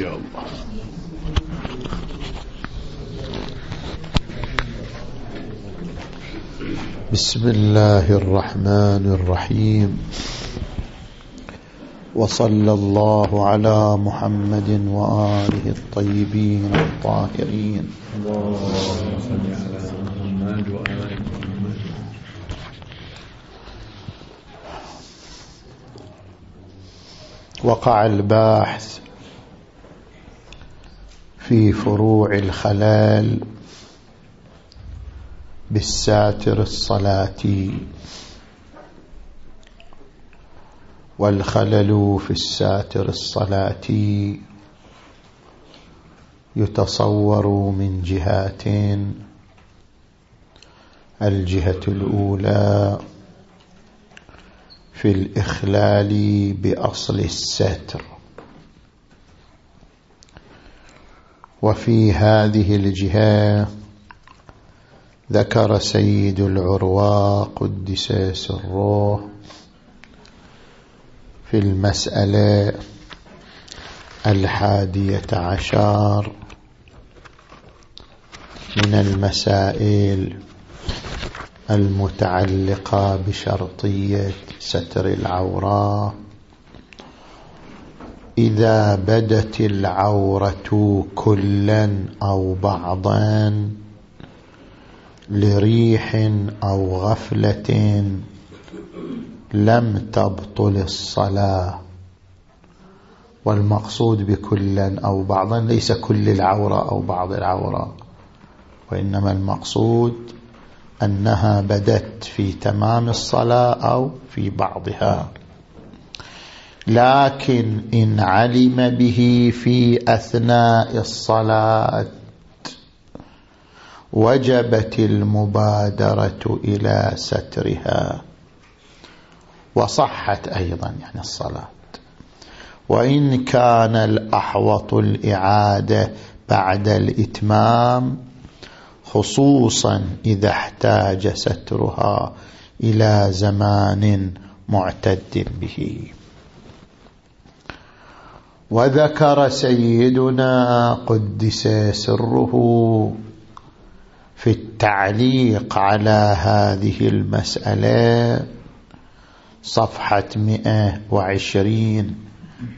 يا الله. بسم الله الرحمن الرحيم. وصلى الله على محمد وآله الطيبين الطاهرين. اللهم صل على محمد محمد وقع الباحث في فروع الخلال بالساتر الصلاتي والخلل في الساتر الصلاتي يتصور من جهاتين الجهة الأولى في الإخلال بأصل الستر. وفي هذه الجهة ذكر سيد العرواء قدس سره في المسألة الحادية عشر من المسائل المتعلقة بشرطية ستر العورة. إذا بدت العورة كلا أو بعضا لريح أو غفلة لم تبطل الصلاة. والمقصود بكلا أو بعضا ليس كل العورة أو بعض العورة وإنما المقصود أنها بدت في تمام الصلاة أو في بعضها. لكن إن علم به في أثناء الصلاة وجبت المبادرة إلى سترها وصحت أيضا يعني الصلاة. وإن كان الأحوط الإعادة بعد الإتمام خصوصا إذا احتاج سترها إلى زمان معتد به. وذكر سيدنا قدس سره في التعليق على هذه المسألة صفحة مئة وعشرين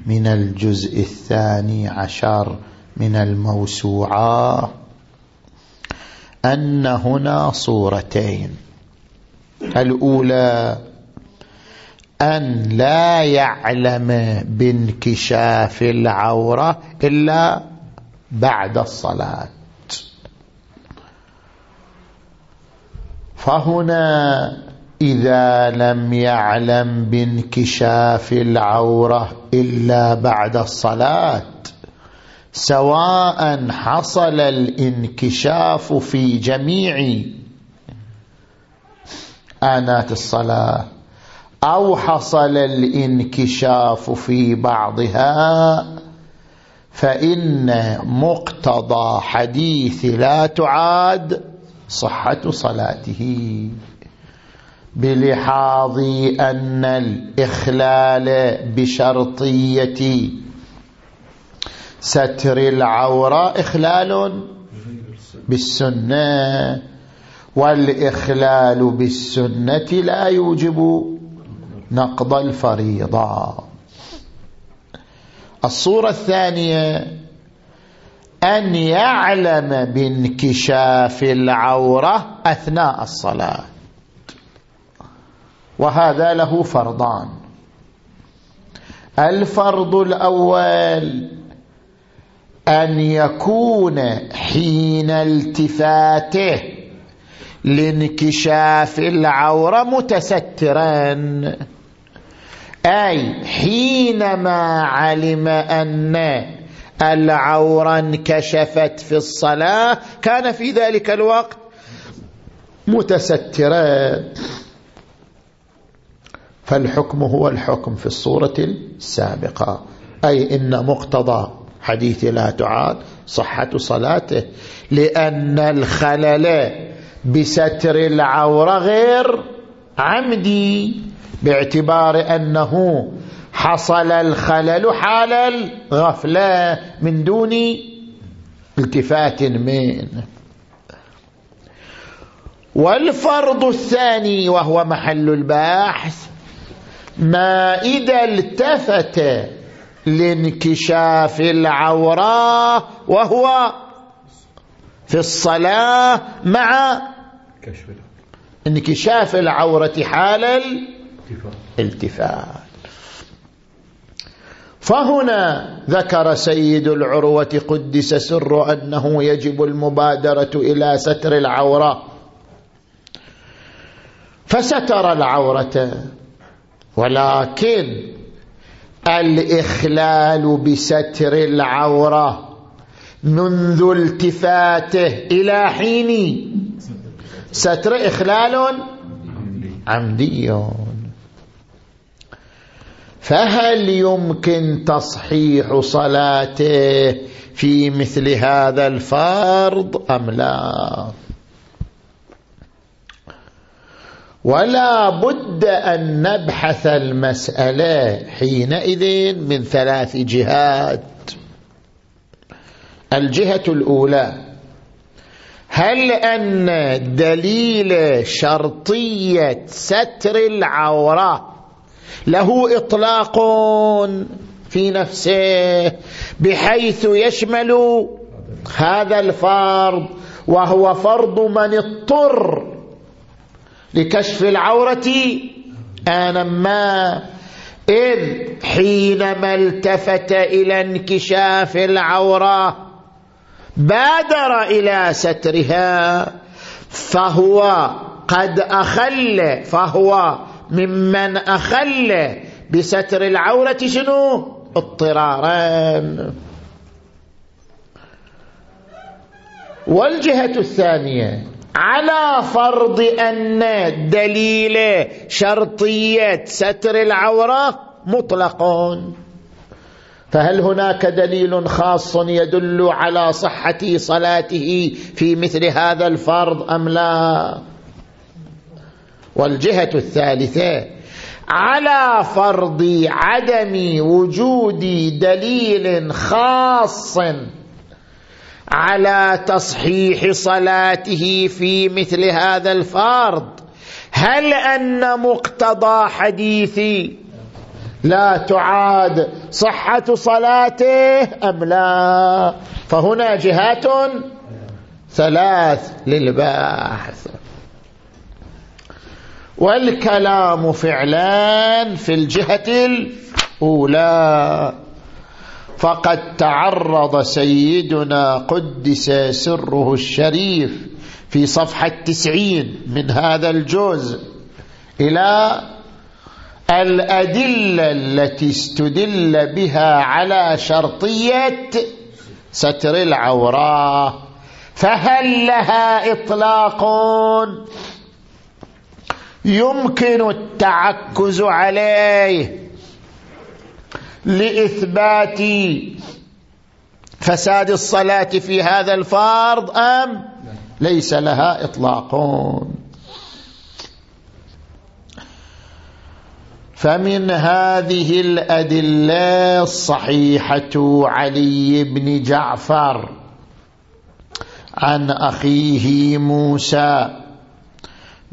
من الجزء الثاني عشر من الموسوعة أن هنا صورتين. الأولى أن لا يعلم بانكشاف العورة إلا بعد الصلاة. فهنا إذا لم يعلم بانكشاف العورة إلا بعد الصلاة سواء حصل الانكشاف في جميع آنات الصلاة. أو حصل الانكشاف في بعضها فإن مقتضى حديث لا تعاد صحة صلاته. بلحاظ أن الإخلال بشرطية ستر العورة إخلال بالسنة والإخلال بالسنة لا يوجب نقض الفريضة. الصورة الثانية أن يعلم بانكشاف العورة أثناء الصلاة. وهذا له فرضان. الفرض الأول أن يكون حين التفاته لانكشاف العورة متسترا. أي حينما علم أن العورة انكشفت في الصلاة كان في ذلك الوقت متسترا فالحكم هو الحكم في الصورة السابقة. أي إن مقتضى حديث لا تعاد صحة صلاته لأن الخلل بستر العورة غير عمدي. باعتبار أنه حصل الخلل حال الغفلة من دون التفات منه والفرض الثاني وهو محل البحث ما إذا التفت لانكشاف العورة وهو في الصلاة مع انكشاف العورة حال الالتفات. فهنا ذكر سيد العروة قدس سر أنه يجب المبادرة إلى ستر العورة. فستر العورة ولكن الإخلال بستر العورة منذ التفاته إلى حين. ستر إخلال عمدي. فهل يمكن تصحيح صلاته في مثل هذا الفرض أم لا؟ ولا بد أن نبحث المسألة حينئذ من ثلاث جهات. الجهة الأولى هل أن دليل شرطية ستر العورة له إطلاق في نفسه بحيث يشمل هذا الفرض وهو فرض من اضطر لكشف العورة. آنا ما إذ حينما التفت إلى انكشاف العورة بادر إلى سترها فهو قد أخل فهو ممن أخل بستر العورة شنو؟ اضطرارا. والجهة الثانية على فرض أن دليل شرطية ستر العورة مطلق. فهل هناك دليل خاص يدل على صحة صلاته في مثل هذا الفرض أم لا؟ والجهة الثالثة على فرض عدم وجود دليل خاص على تصحيح صلاته في مثل هذا الفرض. هل أن مقتضى حديثي لا تعاد صحة صلاته أم لا؟ فهنا جهات ثلاث للباحث. والكلام فعلان في الجهة الأولى. فقد تعرض سيدنا قدس سره الشريف في صفحة تسعين من هذا الجزء إلى الأدلة التي استدل بها على شرطية ستر العورة. فهل لها إطلاق؟ يمكن التعكز عليه لإثبات فساد الصلاة في هذا الفرض أم ليس لها إطلاق. فمن هذه الأدلة الصحيحة علي بن جعفر عن أخيه موسى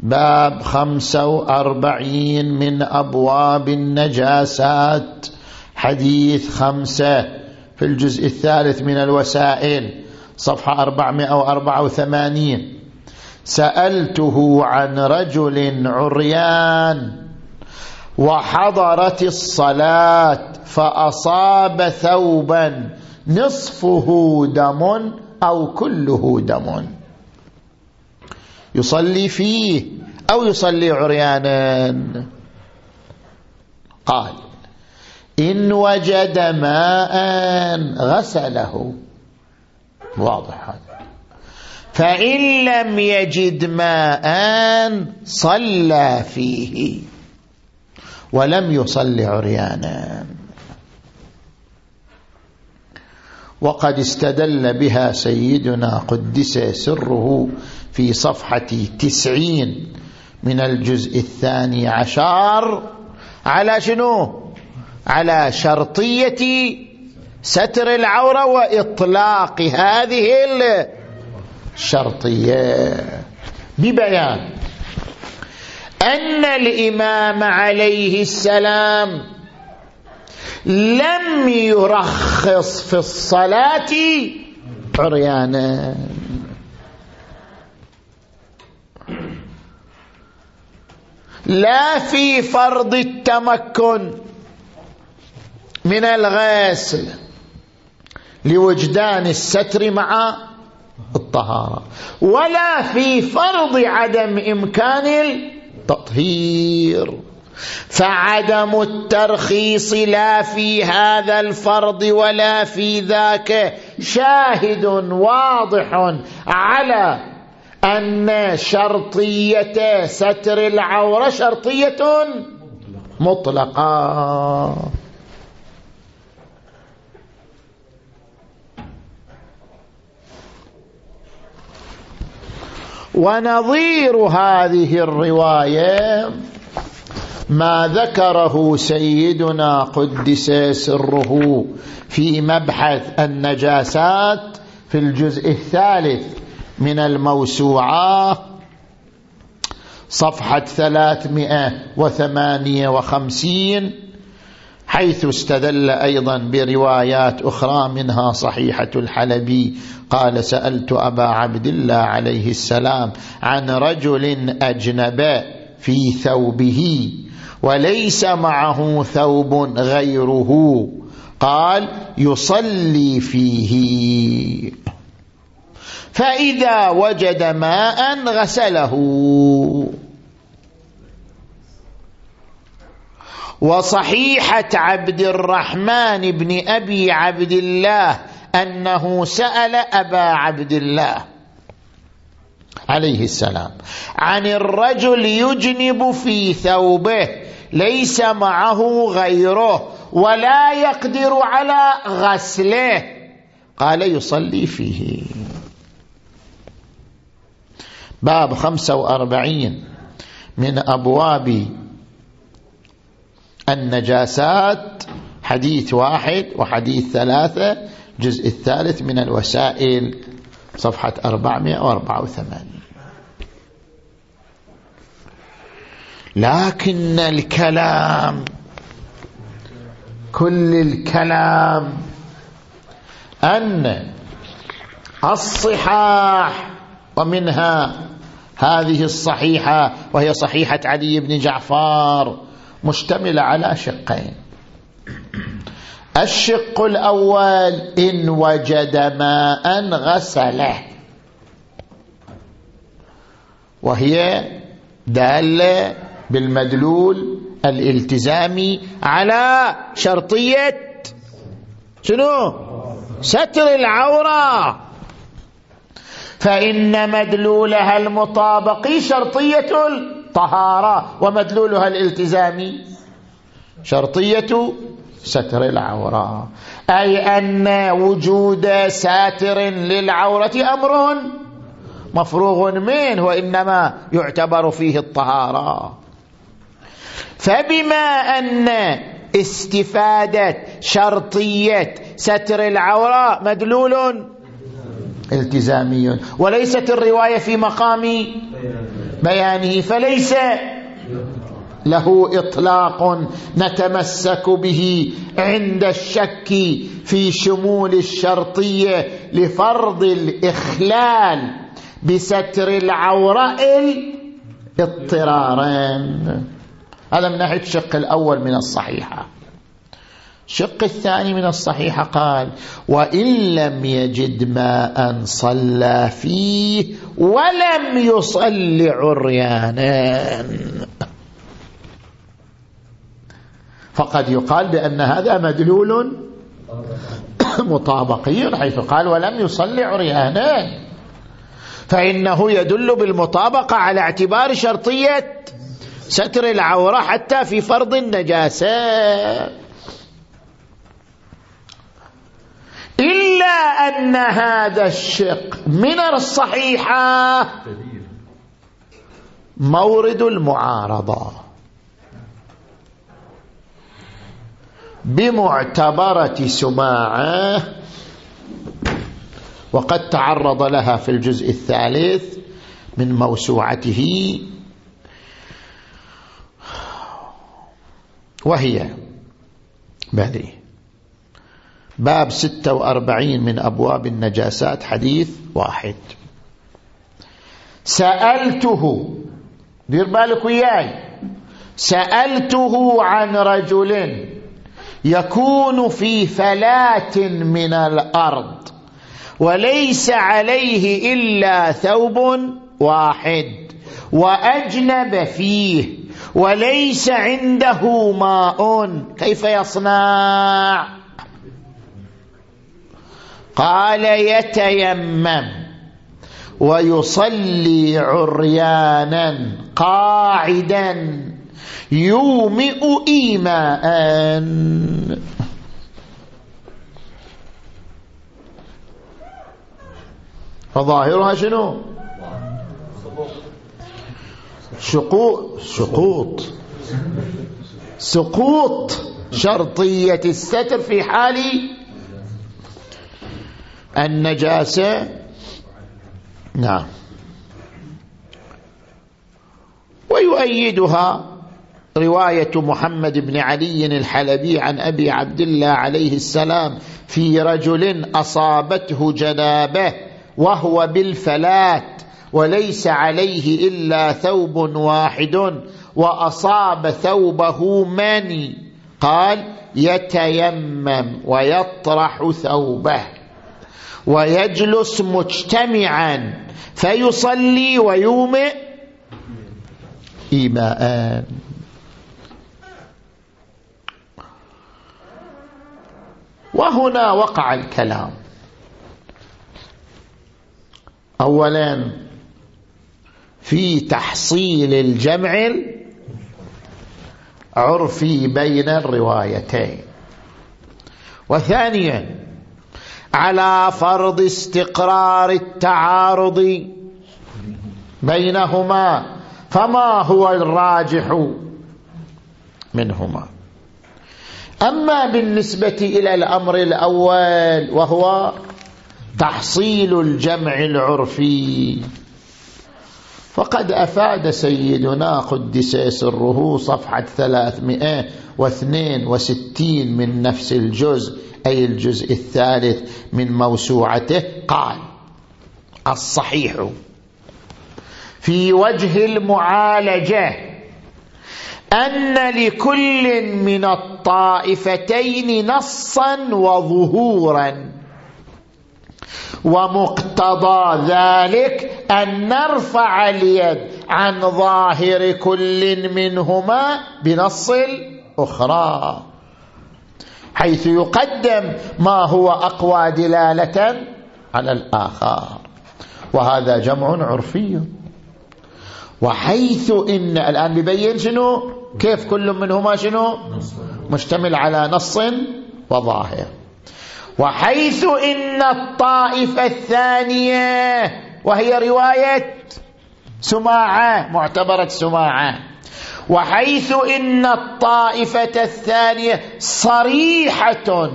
باب خمسة وأربعين من أبواب النجاسات. حديث خمسة في الجزء الثالث من الوسائل صفحة أربعمائة وأربعة وثمانين. سألته عن رجل عريان وحضرت الصلاة فأصاب ثوبا نصفه دم أو كله دم. يصلي فيه أو يصلي عريانا. قال إن وجد ماء غسله. واضح هذا. فإن لم يجد ماء صلى فيه ولم يصل عريانا. وقد استدل بها سيدنا قدس سره في صفحة تسعين من الجزء الثاني عشر على شنو؟ على شرطية ستر العورة وإطلاق هذه الشرطية. ببيان أن الإمام عليه السلام لم يرخص في الصلاة عريانا. لا في فرض التمكن من الغسل لوجدان الستر مع الطهارة ولا في فرض عدم إمكان التطهير. فعدم الترخيص لا في هذا الفرض ولا في ذاك شاهد واضح على أن شرطية ستر العورة شرطية مطلقة. ونظير هذه الرواية ما ذكره سيدنا قدس سره في مبحث النجاسات في الجزء الثالث من الموسوعة صفحة ثلاثمائة وثمانية وخمسين حيث استدل أيضا بروايات أخرى منها صحيحة الحلبي قال سألت أبا عبد الله عليه السلام عن رجل أجنب في ثوبه وليس معه ثوب غيره. قال يصلي فيه. فإذا وجد ماء غسله. وصحيحة عبد الرحمن بن أبي عبد الله أنه سأل أبا عبد الله عليه السلام. عن الرجل يجنب في ثوبه ليس معه غيره ولا يقدر على غسله. قال يصلي فيه. باب خمسة وأربعين. من أبواب النجاسات حديث واحد وحديث ثلاثة جزء الثالث من الوسائل صفحة أربعمائة وأربعة وثمانين. لكن الكلام كل الكلام أن الصحاح ومنها هذه الصحيحة وهي صحيحة علي بن جعفر مشتملة على شقين. الشق الأول إن وجد ماء غسله. وهي دالة بالمدلول الالتزامي على شرطية شنو؟ ستر العورة. فإن مدلولها المطابقي شرطية الطهارة ومدلولها الالتزامي شرطية ستر العورة أي أن وجود ساتر للعورة أمر مفروغ منه وإنما يعتبر فيه الطهارة. فبما أن استفادة شرطية ستر العورة مدلول التزامي وليست الرواية في مقام بيانه فليس له إطلاق نتمسك به عند الشك في شمول الشرطية لفرض الإخلال بستر العورة اضطرارا هذا من ناحية الشق الأول من الصحيحة. الشق الثاني من الصحيحة قال وإن لم يجد ماء صلى فيه ولم يصل عريانا. فقد يقال بأن هذا مدلول مطابقي حيث قال ولم يصل عريانا فإنه يدل بالمطابقة على اعتبار شرطية ستر العورة حتى في فرض النجاسة. إلا أن هذا الشق من الصحيحة مورد المعارضة. بمعتبرة سماعة. وقد تعرض لها في الجزء الثالث من موسوعته. وهي بلي باب ستة وأربعين من أبواب النجاسات حديث واحد. سألته دير بالك وياي. سألته عن رجل يكون في فلاة من الأرض وليس عليه إلا ثوب واحد وأجنب فيه وليس عنده ماء. كيف يصنع؟ قال يتيمم ويصلي عريانا قاعدا. يومئ إيماء. فظاهرها شنو؟ سقوط سقوط سقوط. شرطية الستر في حال النجاسة. نعم. ويؤيدها رواية محمد بن علي الحلبي عن أبي عبد الله عليه السلام في رجل أصابته جنابة وهو بالفلات وليس عليه إلا ثوب واحد وأصاب ثوبه مني. قال يتيمم ويطرح ثوبه ويجلس مجتمعا فيصلي ويومئ إيماء. وهنا وقع الكلام. اولا في تحصيل الجمع العرفي بين الروايتين. وثانيا على فرض استقرار التعارض بينهما فما هو الراجح منهما؟ أما بالنسبة إلى الأمر الأول وهو تحصيل الجمع العرفي. فقد أفاد سيدنا قدس سره صفحة 362 من نفس الجزء أي الجزء الثالث من موسوعته قال الصحيح. في وجه المعالجة أن لكل من الطائفتين نصا وظهورا. ومقتضى ذلك أن نرفع اليد عن ظاهر كل منهما بنص الأخرى حيث يقدم ما هو أقوى دلالة على الآخر. وهذا جمع عرفي. وحيث إن الآن ببين شنو؟ كيف كل منهما شنو؟ مشتمل على نص وظاهر. وحيث إن الطائفة الثانية وهي رواية سماعة معتبرة سماعة. وحيث إن الطائفة الثانية صريحة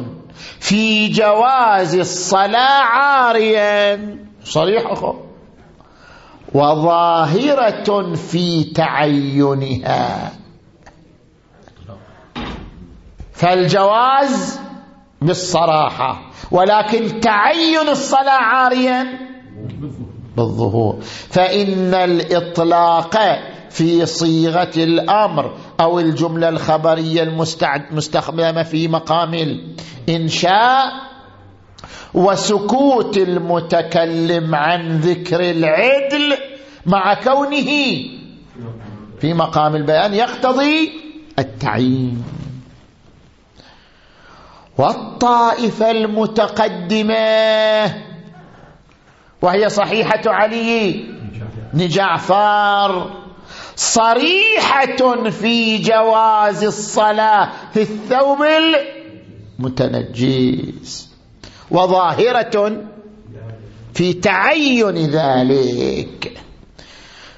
في جواز الصلاة عاريا. صريح أخو. وظاهرة في تعينها. فالجواز بالصراحة ولكن تعين الصلاة عاريا بالظهور. فإن الإطلاق في صيغة الأمر أو الجملة الخبرية المستخدمة في مقام الإنشاء وسكوت المتكلم عن ذكر العدل مع كونه في مقام البيان يقتضي التعيين. والطائفة المتقدمة. وهي صحيحة علي نجعفار صريحة في جواز الصلاة في الثوب المتنجس. وظاهرة في تعين ذلك.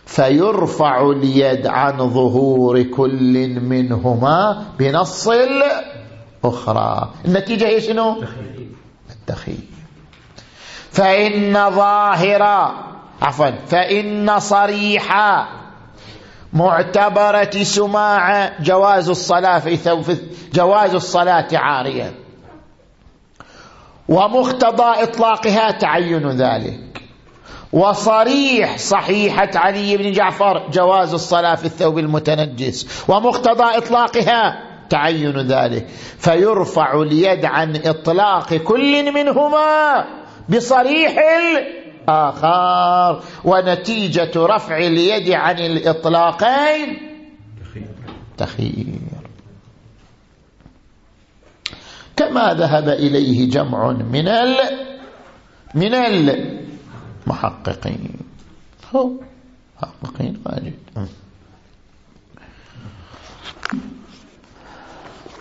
فيرفع اليد عن ظهور كل منهما بنص أخرى. النتيجة هي شنو؟ التخيير. فإن ظاهر عفوا فإن صريح معتبرة سماع جواز الصلاة في ثوب جواز الصلاة عاريا. ومقتضى إطلاقها تعين ذلك. وصريح صحيحة علي بن جعفر جواز الصلاة في الثوب المتنجس. ومقتضى إطلاقها تعين ذلك. فيرفع اليد عن إطلاق كل منهما بصريح الآخر. ونتيجة رفع اليد عن الإطلاقين تخيير. كما ذهب إليه جمع من ال من المحققين محققين واجد.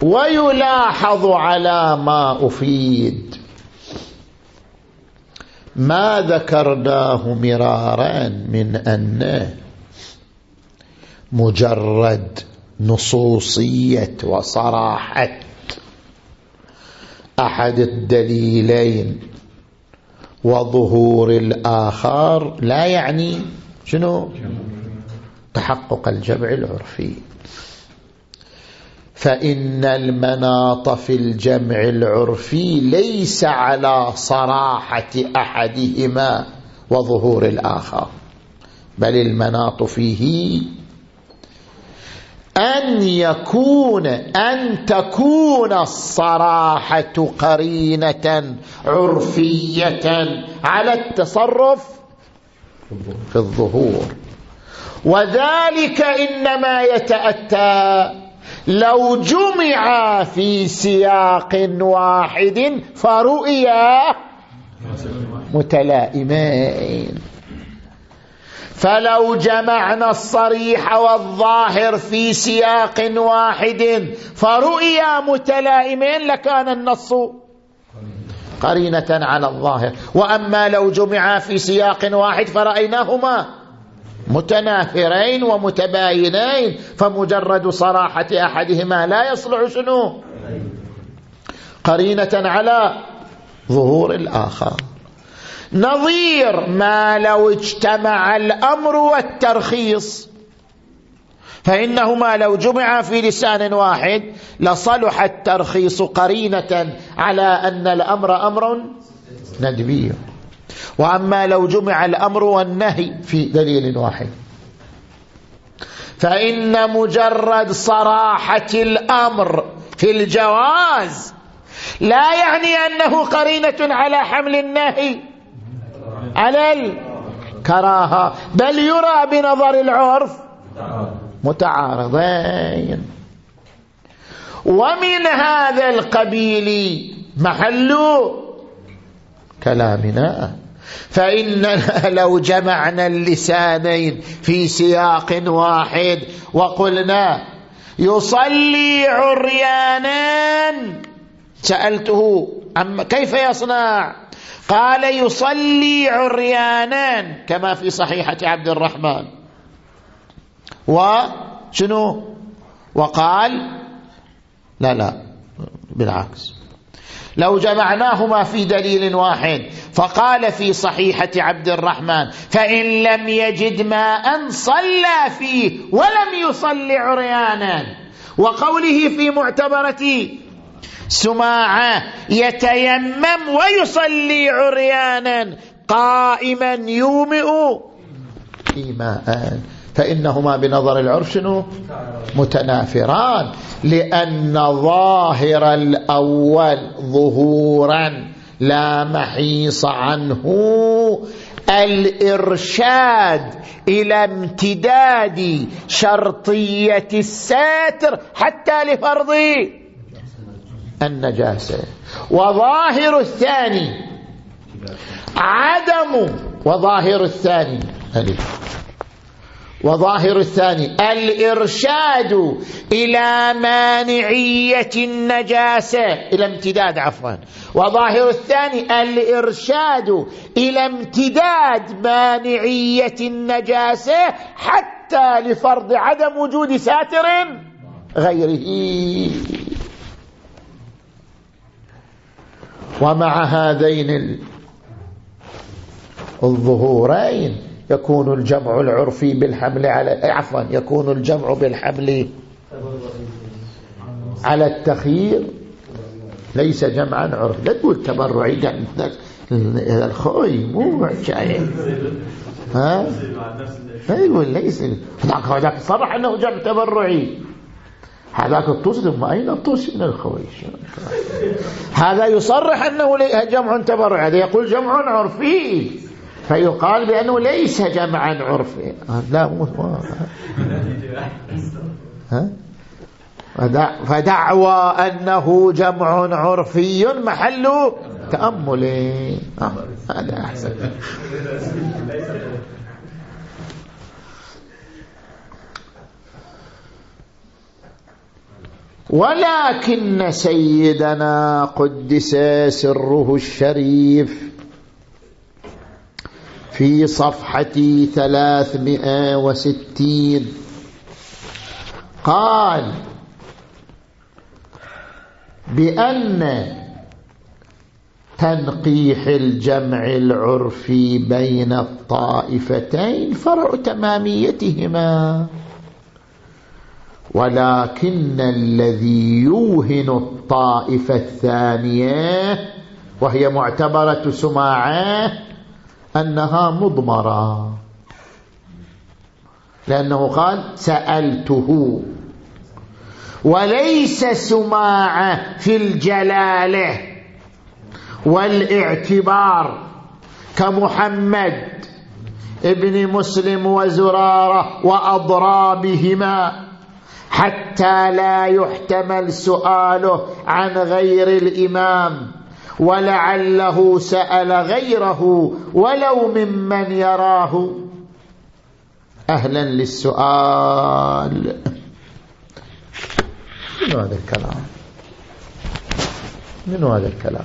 ويلاحظ على ما أفيد. ما ذكرناه مرارا من أن مجرد نصوصية وصراحة. أحد الدليلين وظهور الآخر لا يعني شنو؟ تحقق الجمع العرفي. فإن المناط في الجمع العرفي ليس على صراحة أحدهما وظهور الآخر بل المناط فيه أن يكون أن تكون الصراحة قرينة عرفية على التصرف في الظهور. وذلك إنما يتأتى لو جمع في سياق واحد فرؤيا متلائمين. فلو جمعنا الصريح والظاهر في سياق واحد فرؤيا متلائمين لكان النص قرينة على الظاهر. وأما لو جمعا في سياق واحد فرأيناهما متنافرين ومتباينين فمجرد صراحة أحدهما لا يصلح شنو؟ قرينة على ظهور الآخر. نظير ما لو اجتمع الأمر والترخيص فإنهما لو جمعا في لسان واحد لصلح الترخيص قرينة على أن الأمر أمر ندبي وأما لو جمع الأمر والنهي في دليل واحد. فإن مجرد صراحة الأمر في الجواز لا يعني أنه قرينة على حمل النهي. على الكراهة. بل يرى بنظر العرف متعارضين. ومن هذا القبيل محل كلامنا. فإننا لو جمعنا اللسانين في سياق واحد وقلنا يصلي عريانا. سألته عم كيف يصنع؟ قال يصلي عريانا. كما في صحيحة عبد الرحمن. وشنو وقال لا لا بالعكس. لو جمعناهما في دليل واحد فقال في صحيحة عبد الرحمن فإن لم يجد ماء صلى فيه ولم يصل عريانا. وقوله في معتبرة سماعة يتيمم ويصلي عريانا قائما يومئ إيماء. فإنهما بنظر العرف شنو؟ متنافران. لأن ظاهر الأول ظهورا لا محيص عنه. الإرشاد إلى امتداد شرطية الساتر حتى لفرض النجاسة. وظاهر الثاني عدم. وظاهر الثاني وظاهر الثاني الإرشاد إلى مانعية النجاسة إلى امتداد عفوا. وظاهر الثاني الإرشاد إلى امتداد مانعية النجاسة حتى لفرض عدم وجود ساتر غيره. ومع هذين الظهورين يكون الجمع العرفي بالحمل على عفوا يكون الجمع بالحمل على التخيير ليس جمعا عرفي. لا تقول تبرعي الخوي مو شايف ها؟ يقول ليس. هذاك صرح إنه جمع تبرعي. هذاك الطوس ثم أين الطوس من الخوي؟ هذا يصرح إنه جمع تبرعي. هذا يقول جمع عرفي. فيقال بأنه ليس جمعا عرفي لا ها؟ فدعوى أنه جمع عرفي محل تأمل. آه، هذا أحسن. ولكن سيدنا قدس سره الشريف في صفحة ثلاثمائة وستين. قال بأن تنقيح الجمع العرفي بين الطائفتين فرع تماميتهما. ولكن الذي يوهن الطائفة الثانية وهي معتبرة سماعة أنها مضمرة. لأنه قال سألته. وليس سماعة في الجلالة والاعتبار كمحمد ابن مسلم وزرارة وأضرابهما حتى لا يحتمل سؤاله عن غير الإمام. ولعله سأل غيره ولو ممن يراه. أهلا للسؤال. من هذا الكلام؟ من هذا الكلام؟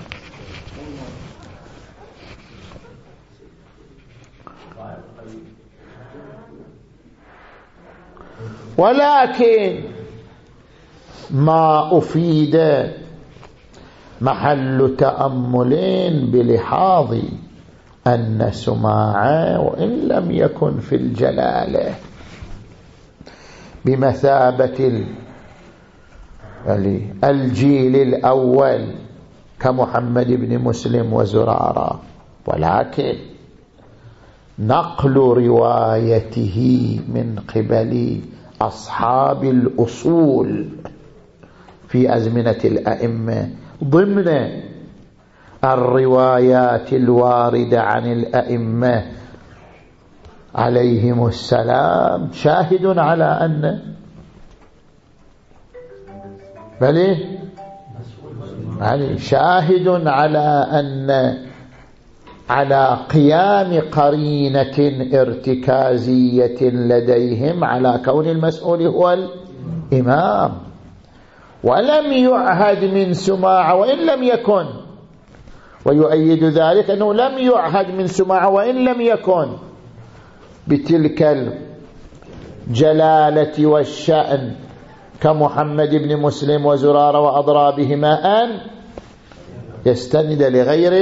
ولكن ما أفيد محل تأمل بلحاظ أن سماعة وإن لم يكن في الجلالة. بمثابة الجيل الأول كمحمد بن مسلم وزرارة. ولكن نقل روايته من قبل أصحاب الأصول في أزمنة الأئمة ضمن الروايات الواردة عن الأئمة. عليهم السلام. شاهد على أن بل يعني شاهد على أن على قيام قرينة ارتكازية لديهم على كون المسؤول هو الإمام. ولم يعهد من سماع وإن لم يكن. ويؤيد ذلك أنه لم يعهد من سماع وإن لم يكن. بتلك الجلالة والشأن كمحمد بن مسلم وزرار وأضرابهما أن يستند لغير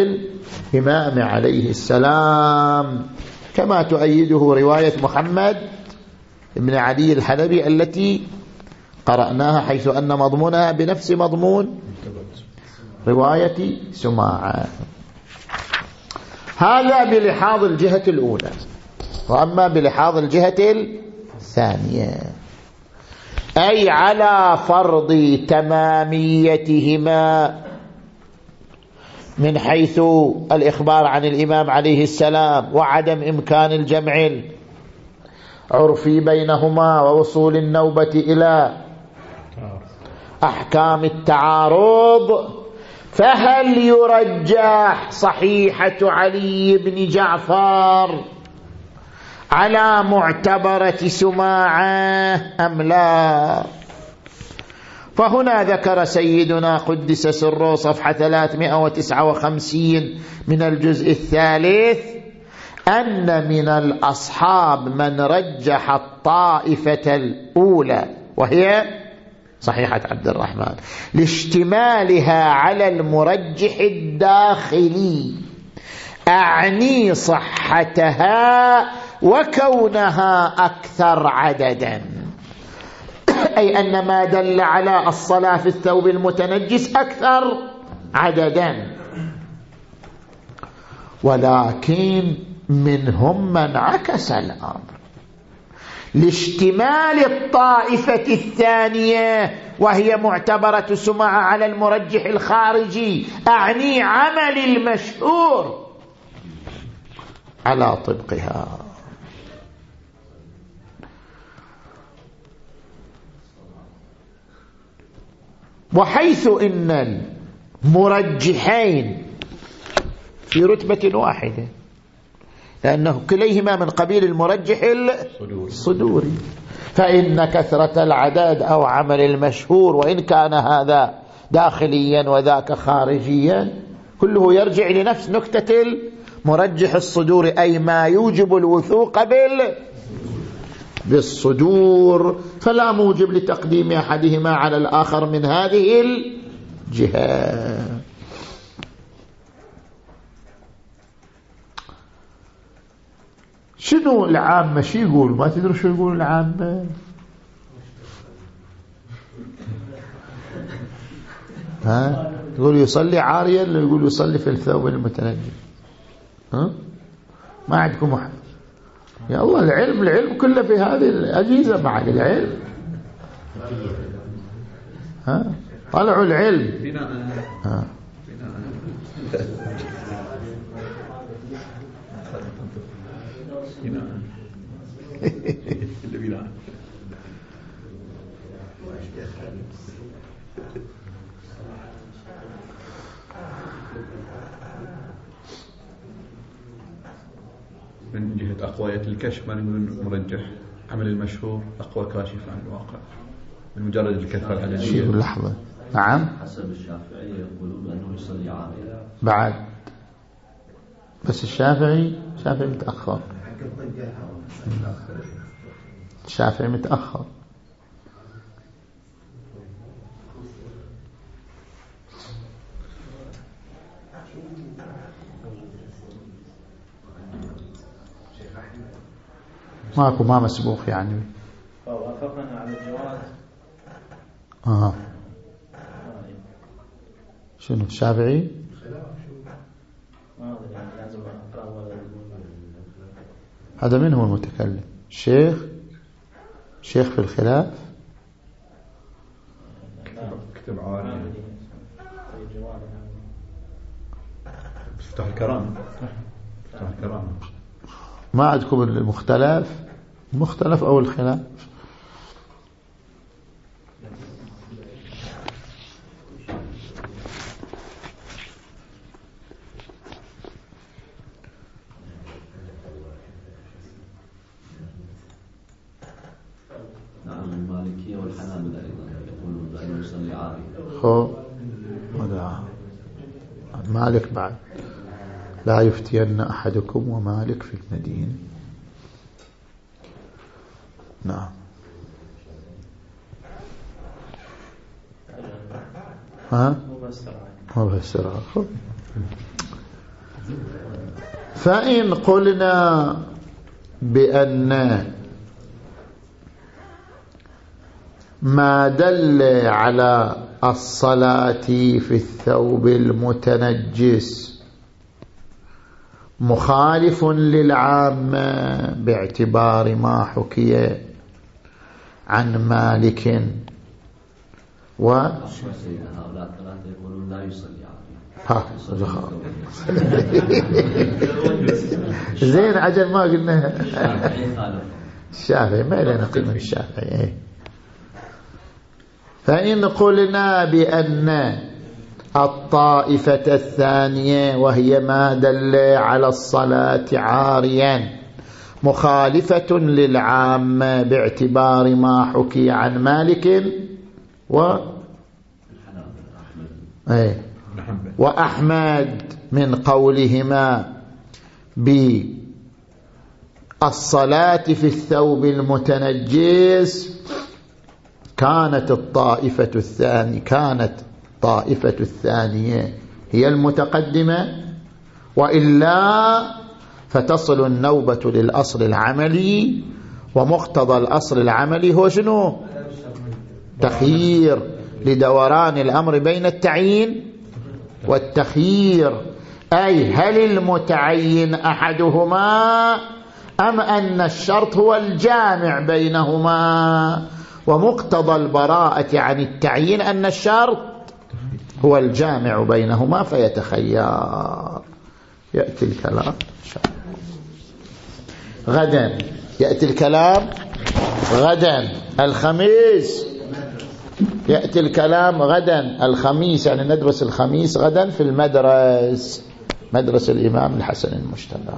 الإمام عليه السلام. كما تؤيده رواية محمد بن علي الحلبي التي قرأناها حيث أن مضمونها بنفس مضمون رواية سماعة. هذا بلحاظ الجهة الأولى. وأما بلحاظ الجهة الثانية. أي على فرض تماميتهما من حيث الإخبار عن الإمام عليه السلام وعدم إمكان الجمع العرفي بينهما ووصول النوبة إلى أحكام التعارض فهل يرجح صحيحة علي بن جعفر على معتبرة سماعة أم لا؟ فهنا ذكر سيدنا قدس سره صفحة 359 من الجزء الثالث أن من الأصحاب من رجح الطائفة الأولى وهي صحيحة عبد الرحمن. لاشتمالها على المرجح الداخلي. أعني صحتها وكونها أكثر عددا. أي أن ما دل على الصلاة في الثوب المتنجس أكثر عددا. ولكن منهم من عكس الأمر. لاشتمال الطائفة الثانية وهي معتبرة سمعة على المرجح الخارجي. أعني عمل المشهور على طبقها. وحيث إن المرجحين في رتبة واحدة لأنه كليهما من قبيل المرجح الصدوري فإن كثرة العدد أو عمل المشهور وإن كان هذا داخليا وذاك خارجيا كله يرجع لنفس نكتة المرجح الصدور أي ما يوجب الوثوق بال بالصدور. فلا موجب لتقديم أحدهما على الآخر من هذه الجهة. شنو العامة شو يقول؟ ما تدري شو يقول العامة ها؟ تقول يصلي عاريا يقول يصلي في الثوب المتنجم؟ ها؟ ما عندكم أحد. يا الله العلم العلم كله في هذه الأجهزة بعد العلم. ها؟ طلعوا العلم. ها؟ من جهة أقوية الكشف ما نقول مرجح عمل المشهور أقوى كاشف عن الواقع. من مجرد الكثرة العددية لحظة. نعم. حسب الشافعية يقولون أنه يصلي عامل بعد. بس الشافعي شافعي متأخر. الشافعي متأخر. ماكو ما مسبوق يعني. وافقنا على الجواز. آه. شنو الشافعي ما ادري يعني لازم اقرا ولا هذا من هو المتكلم؟ الشيخ شيخ في الخلاف؟ كتب جواب مفتاح الكرامة. مفتاح الكرامة. ما عندكم المختلف؟ المختلف أو الخلاف نعم المالكية والحنابلة أيضا يقولون بأنه يصلي عامل خو هذا بعد لا يفتين أحدكم ومالك في المدينة نعم. ها؟ مبشرة. خب. فإن قلنا بأن ما دل على الصلاة في الثوب المتنجس مخالف للعامة باعتبار ما حكي عن مالك و. زين عجل ما قلنا الشافعي ما لنا قيمة الشافعي إيه. فإن قلنا بأن الطائفة الثانية وهي ما دل على الصلاة عاريا مخالفة للعامة باعتبار ما حكي عن مالك و محمد وأحمد من قولهما بالصلاة في الثوب المتنجس كانت الطائفة الثانية كانت الطائفة الثانية هي المتقدمة؟ وإلا فتصل النوبة للأصل العملي ومقتضى الأصل العملي هو شنو؟ تخيير لدوران الأمر بين التعيين والتخيير. أي هل المتعين أحدهما أم أن الشرط هو الجامع بينهما؟ ومقتضى البراءة عن التعيين أن الشرط هو الجامع بينهما فيتخير. يأتي الكلام. غدا. يأتي الكلام. غدا. الخميس. يأتي الكلام. غدا. الخميس يعني ندرس الخميس غدا في المدرس. مدرس الإمام الحسن المجتمع.